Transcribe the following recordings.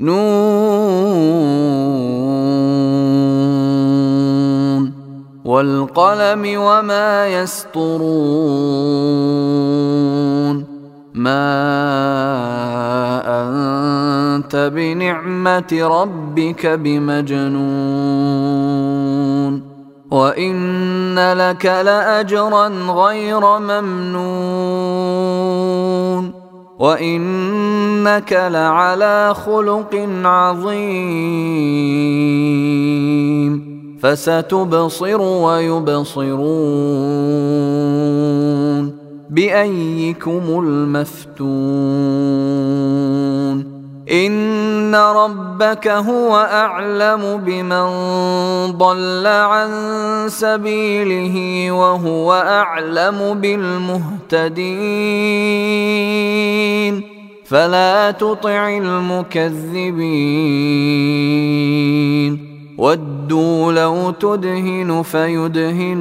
نون والقلم وما يسطرون ما أنت بنعمة ربك بمجنون وإن لك لأجرا غير ممنون وانك لعلى خلق عظيم فستبصر ويبصرون بايكم المفتون ان ربك هو اعلم بمن ضل عن سبيله وهو اعلم بالمهتدين فلا تطع المكذبين ودوا لو تدهن فيدهنون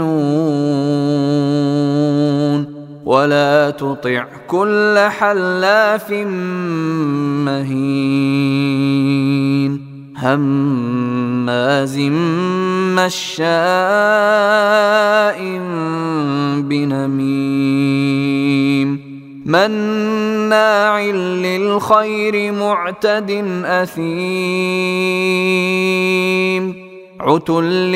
ولا تطع كل حلاف مهين هماز مشاء بنميم مناع للخير معتد أثيم عتل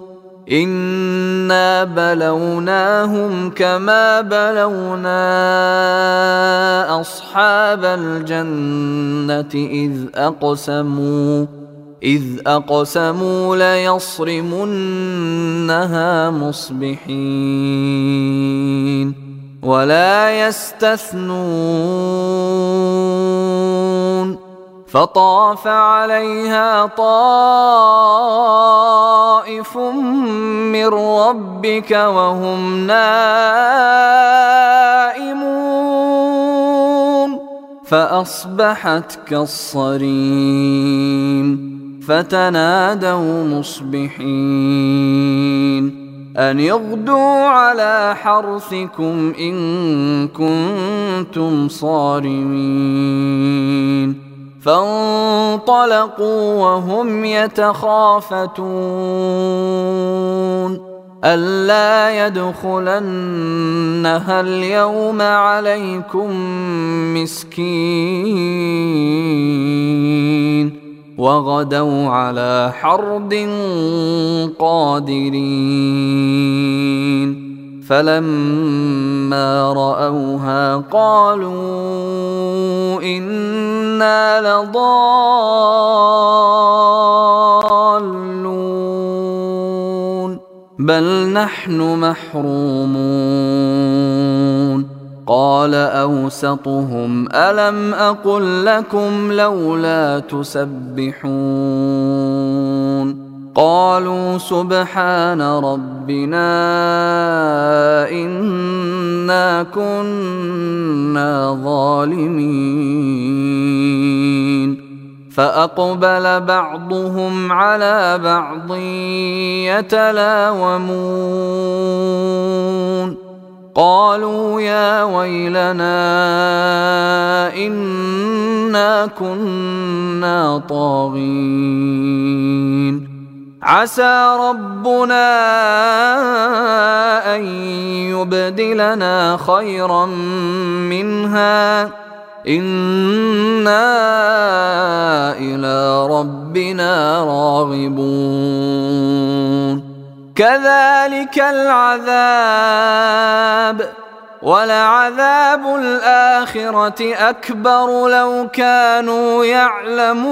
انا بلوناهم كما بلونا اصحاب الجنه اذ اقسموا اذ اقسموا ليصرمنها مصبحين ولا يستثنون فطاف عليها طائف من ربك وهم نائمون. فأصبحت كالصريم. فتنادوا مصبحين. أن يغدوا على حرثكم إن كنتم صارمين. فانطلقوا وهم يتخافتون. ألا يدخلنها اليوم عليكم مسكين. وغدوا على حرد قادرين. فلما رأوها قالوا إنا لضالون بل نحن محرومون. قال أوسطهم ألم أقل لكم لولا تسبحون؟ قالوا سبحان ربنا إنا كنا ظالمين. فأقبل بعضهم على بعض يتلاومون. قالوا يا ويلنا إنا كنا طاغين. عسى ربنا أن يبدلنا خيرا منها. إنا إلى ربنا راغبون. كذلك العذاب ولعذاب الآخرة أكبر لو كانوا يعلمون.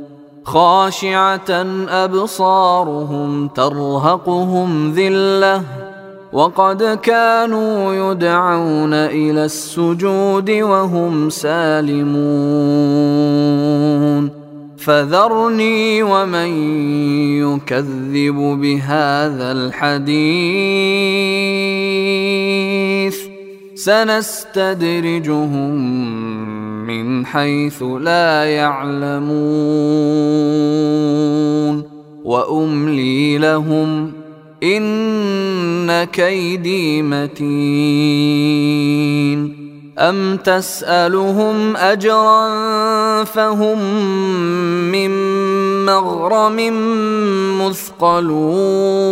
خاشعة أبصارهم ترهقهم ذلة وقد كانوا يدعون إلى السجود وهم سالمون. فذرني ومن يكذب بهذا الحديث. سنستدرجهم من حيث لا يعلمون وأملي لهم إن كيدي متين أم تسألهم أجرا فهم من مغرم مثقلون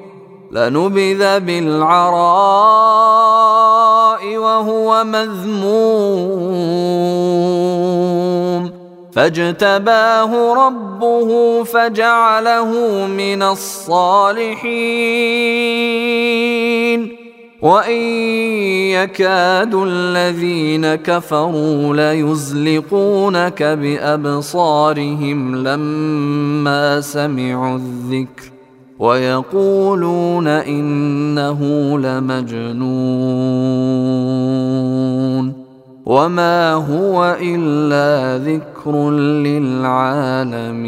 لنبذ بالعراء وهو مذموم. فاجتباه ربه فجعله من الصالحين. وإن يكاد الذين كفروا ليزلقونك بأبصارهم لما سمعوا الذكر. ويقولون إنه لمجنون وما هو إلا ذكر للعالمين.